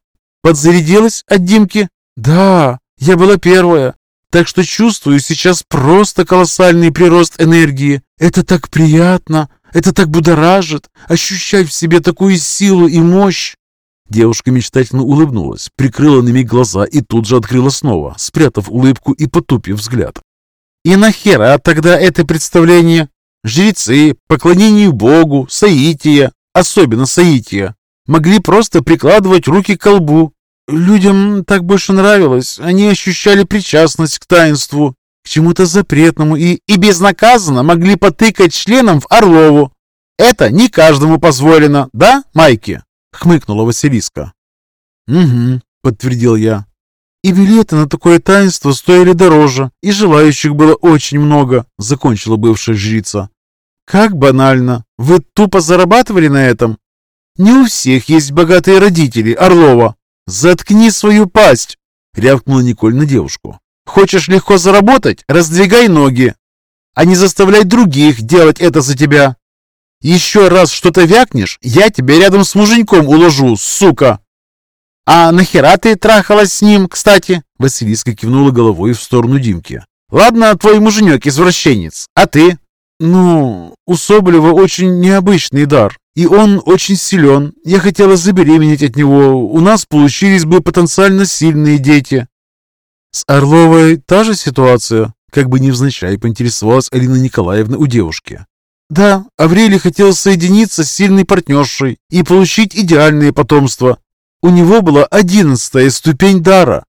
Подзарядилась от Димки? Да, я была первая. Так что чувствую сейчас просто колоссальный прирост энергии. Это так приятно, это так будоражит, ощущать в себе такую силу и мощь. Девушка мечтательно улыбнулась, прикрыла на миг глаза и тут же открыла снова, спрятав улыбку и потупив взгляд. «И нахера тогда это представление?» Жрецы, поклонению Богу, соития, особенно соития, могли просто прикладывать руки к колбу. Людям так больше нравилось, они ощущали причастность к таинству, к чему-то запретному и, и безнаказанно могли потыкать членом в Орлову. Это не каждому позволено, да, Майки? Хмыкнула Василиска. Угу, подтвердил я. И билеты на такое таинство стоили дороже, и желающих было очень много, закончила бывшая жрица. Как банально. Вы тупо зарабатывали на этом? Не у всех есть богатые родители, Орлова. Заткни свою пасть, рявкнула Николь на девушку. Хочешь легко заработать? Раздвигай ноги, а не заставляй других делать это за тебя. Еще раз что-то вякнешь, я тебя рядом с муженьком уложу, сука!» «А нахера ты трахалась с ним, кстати?» Василиска кивнула головой в сторону Димки. «Ладно, твой муженек извращенец, а ты?» «Ну, у Соболева очень необычный дар, и он очень силен. Я хотела забеременеть от него, у нас получились бы потенциально сильные дети». «С Орловой та же ситуация?» Как бы невзначай поинтересовалась Алина Николаевна у девушки. «Да, Аврелий хотел соединиться с сильной партнершей и получить идеальное потомство. У него была одиннадцатая ступень дара».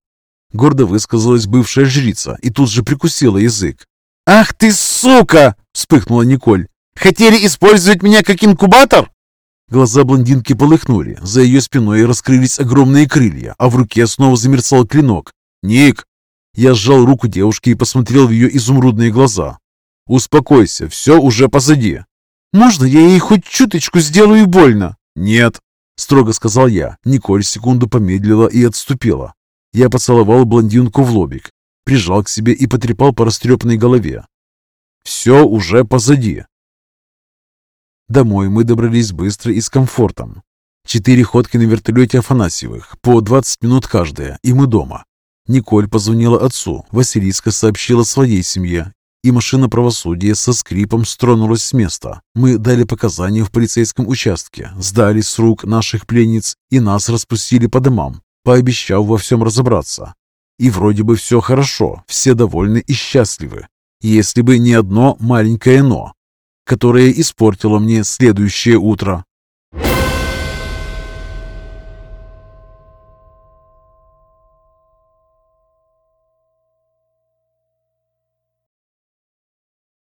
Гордо высказалась бывшая жрица и тут же прикусила язык. «Ах ты, сука!» — вспыхнула Николь. «Хотели использовать меня как инкубатор?» Глаза блондинки полыхнули, за ее спиной раскрылись огромные крылья, а в руке снова замерцал клинок. «Ник!» Я сжал руку девушки и посмотрел в ее изумрудные глаза. «Успокойся, все уже позади». «Можно я ей хоть чуточку сделаю больно?» «Нет», — строго сказал я. Николь секунду помедлила и отступила. Я поцеловал блондинку в лобик, прижал к себе и потрепал по растрепанной голове. «Все уже позади». Домой мы добрались быстро и с комфортом. Четыре ходки на вертолете Афанасьевых, по 20 минут каждая, и мы дома. Николь позвонила отцу, Василиска сообщила своей семье, и машина правосудия со скрипом стронулась с места. Мы дали показания в полицейском участке, сдали с рук наших пленниц и нас распустили по домам, пообещав во всем разобраться. И вроде бы все хорошо, все довольны и счастливы. Если бы не одно маленькое «но», которое испортило мне следующее утро.